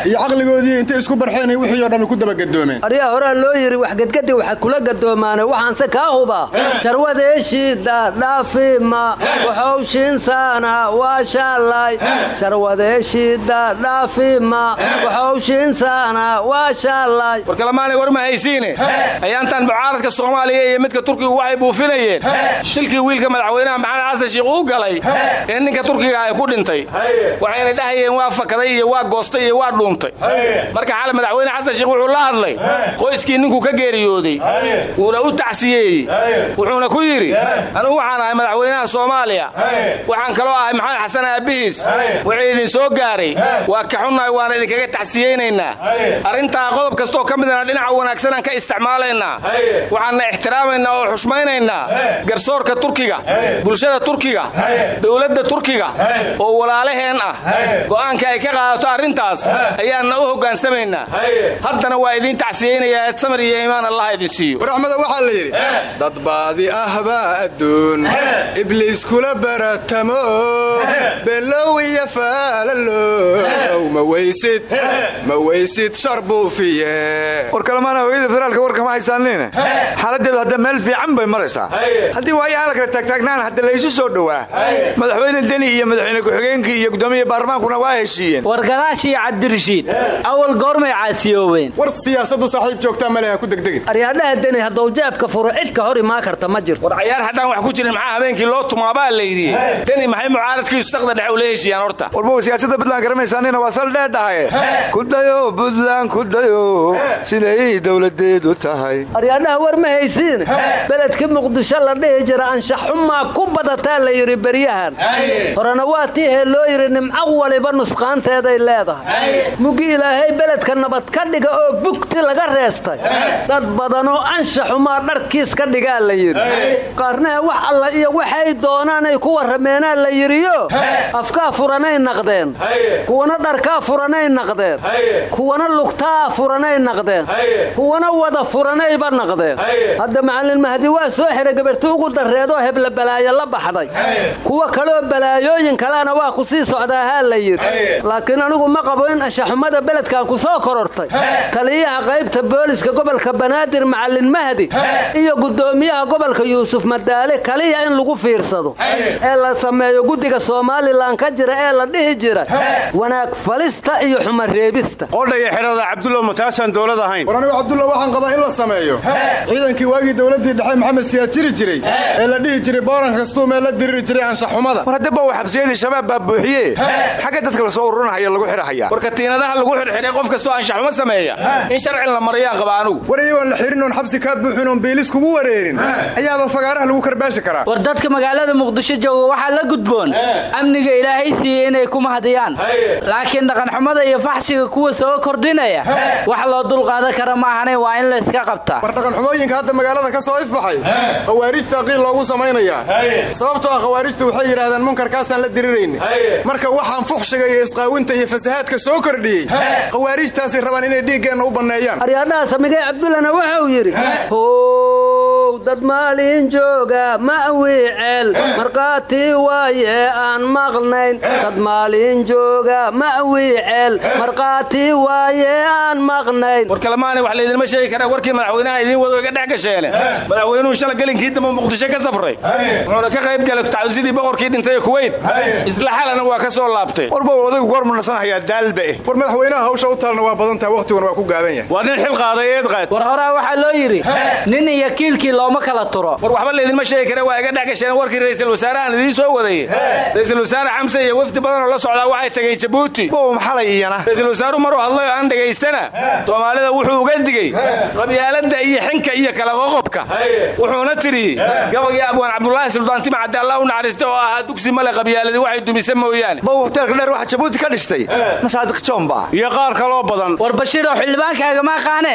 iyo caqligoodii intay isku barxeen wixii oo dhammi ku dabagadoomeen aryaa horaa loo yidhi wax gedgadi waxa kula gadoomaane waxaanse huba. Sharwadeeshiida dhaafima waxowshiinsaana waa shaalay. Sharwadeeshiida dhaafima waxowshiinsaana waa shaalay. War kalamaanay war ma haysiine? Ayaantan mucaaradka soomaaliya iyo midka turkigu waxay buufinayeen shilkii wiilka madaxweynaha maxamed xasan sheikh uu galay. Ee ninka turkiga ay ku dhintay. Waxayna dhahayeen waa fakaday iyo waa goostay iyo waa dhuuntay. Marka xale madaxweyne xasan sheikh wuxuu la hadlay. Qoyskii ninkuu ka geeriyooday wuuna u tacsiyeeyey wuxuuna ku yidhi anigu waxaan ahay madaxweynaha soomaaliya. Waxaan kaloo ahay maxamed xasan aabbihiis wixii idin soo gaaray. Waa ka xunnahay waana idinkaga tacsiyeynaynaa arrintaa qodob kastoo ka midana dhinaca wanaagsanaan ka isticmaalaynaa. Waxaanna ixtiraamaynaa oo xushmaynaynaa. Garsoorka turkiga bulshada turkiga dowladda turkiga oo walaalaheen ah. Go'aanka ay ka qaadato arrintaas ayaanna u hoggaansamaynaa. Haddana waa idiin tacsiyeynayaa samir iyo iimaan allah idin siiyo. War axmedo waxaa la yidhi dad baadi ah baa adduun ibliis kula baratamo below iyo faalalow ma weysid ma weysid shar buufiye war kalemaana hooyada federaalka warka ma haysaanine xaaladeedu hadda meel fiican bay maraysaa. Haddii waayahaan la kala taagtaagnaan hadda laysu soo dhowaa. Madaxweyne deni iyo madaxweyne ku-xigeenkii iyo gudoomiya baarlamaankuna waa heshiiyeen. War garaashi iyo cabdirashiid awal goormay caasiyoobeen. War siyaasaddu saaxiib joogtaa maleha ku degdegin. Aryaadhaha deni hadduu jeebka furo cid ka hor imaan karta ma jirto. War cayaar haddaan wax ku jirin maxaa habeenkii loo tumaabaa la yidhi? Deni maxay mucaaradkiisu saqda dhexe ula heshiiyaan horta? Warbow siyaasadda buntland garamaysaanina waa sal dheedhahay ku dayo buntland ku dayo. Siday dowladeedu tahay. Aryaadhaha war ma haysiin. Beledkii muqdisho la dhihi jira anshaxumaa ku badataa la yidhi beryahan. Horena waa tii hee loo yidhi nimco waliba nusqaanteeday leedahay. Mugi ilaahay beledka nabad ka dhiga oo bugti laga reestay. Dad badanoo anshaxumaa dharkiis ka dhigaa la yidhi. Qaarnaha wax alla iyo waxay doonaanay ku warrameenaa la yidhiyo. Afkaa furanay naqdeen. Kuwana dharkaa furanay naqdeen. Kuwana lugtaa furanay naqdeen. Kuwana wada furanayba naqdeen. Hadda macallin mahdi waa soo xidhay gabarti ugu darreedoo hebla balaayo la baxday. Kuwa kaloo balaayooyin kalena waa ku sii socdaahaa la yidhi. Laakiin anigu ma qabo in anshaxumada beledkan ku soo korortay. Taliyaha qaybta booliska gobolka banaadir macallin mahdi iyo guddoomiyaha gobolka yuusuf madaale kaliya in lagu fiirsado. Ee la sameeyo guddiga somalilan ka jira ee la dhihi jira. Wanaag falista iyo xumareebista qodhaya xidhada cabdulla mataasaan dowlad ahayn. War anigu cabdulla waxaan qabaa in la sameeyo. Ciidankii waagii dowladdii dhexe maxamed siyaad jiri jiray ee la dhihi jiray booranka kastuu meel la diriri jiray anshaxumada war haddaba uu xabsiyadii shabaab baa buuxiye xagga dadka la soo ururinahaya lagu xidhahaya? War katiinadaha lagu xidhxidhay qof kastoo anshaxumo sameeya. In sharcin la marayaan qaba anugu. War iyagoon la xirin oon xabsi kaa buuxin oon biilis kugu wareerin. Ayaaba fagaaraha lagu karbaashi karaa. War dadka magaalada muqdisho jooga waxaa la gudboon amniga ilaahay siiyey inay ku mahadiyaan laakiin dhaqanxumada iyo faxshiga kuwa soo kordhinaya wax loo dulqaadan kara maahane waa in la iska qabtaa war dhaqanxumooyinka hadda magaalada ka soo ifbaxay khawaarijta qiil loogu samaynayaa sababtoo ah khawaarijtu waxay yidhaahdeen munkarkaasaan la dirirayni marka waxaan fuxshiga iyo isqaawinta iyo fasahaadka soo kordhiyey khawaarijtaasay rabaan inay dhiiggeenna u banneeyaan. Aryaadhaha samigay cabdullana wuxuu yidhi how dad maalin jooga ma wiiceel markhaati waaye aan maqnayn dad maalin jooga ma wiiceel markhaati waaye aan maqnayn war kalemaanay wax laydinma sheegi karaa warkii madaxweynaha idiin wado iga dhex madaxweynuhu shala gelinkii dambe muqdisho ka safray. Wuxuuna ka qayb galay tacdusidii boqorkii dhintay kuweyt isla xalana waa ka soo laabtay. Warbow odaygu goor munasanahayaa daalba eh. War madaxweynaha hawsha u taalna waa badan tahay wakhtiguna waa ku gaaban yahay. Waa nin xil qaaday eed qaad. War horaa waxaa loo yidhi nin iyo kiilkii looma kala turo. War waxba laydinma sheegi kara waa iga dhex gasheen warkii ra'iisul wasaarahan idiin soo wadayey ra'iisul wasaare xamse iyo wafdi badanoo la socdaa waxay tagay jabuuti. Bow maxalay iyana. Ra'iisul wasaaruhu maruu hadlay oo aan dhegaystana. Soomaalida wuxuu uga digey qabyaaladda iyo xinka iyo kala qoqobka. Wuxuuna tidhi gabagii abwaan cabdulaahi suldaantima cadde allah u naxariista oo ahaa dugsi male qabyaaladii waxay dumisa mooyaane. Bow hoteelka dheer waxa jabuuti ka dhistay. Masaadiq joomba iyo qaar kaloo badan. War bashiiroo xildhibaankaaga ma aqaane?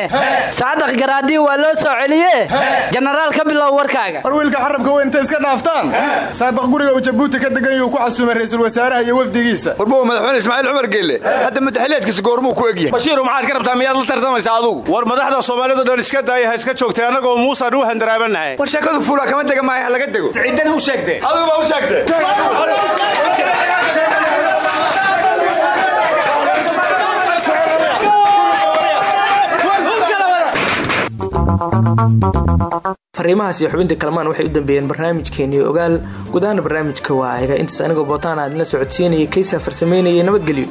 Saadaq garaadii waa loo soo celiye jenaraal ka bilow warkaaga. War wiilka xarabka weyn intay iska dhaaftaan. Saadaq guriga uu jabuuti ka degan ku xasuumay ra'iisul wasaaraha iyo wafdigiisa. Warbow madaxweyne ismaaciil cumar geelle hadda madaxiliyeedkiisa goormuu ku egyahay bashiiru maxaad ka rabtaa miyaad la tartamaysa adugu? War madaxda soomaalidu dhan iska daaya ha iska joogtay annagoo muusaan u handaraabanahay war sheekadu fuulaa kama dega maayo ha laga dego. Ciidani u sheegtee. Adigu baa u sheegtee fariimahaas iyo xubinta kalamaan waxay u dambeeyeen barnaamijkeenii ogaal. Gudahaana barnaamijka waa ayaga intaas anigoo bootaan aad la socodsiinayay kaysaa farsameynayay nabadgelyo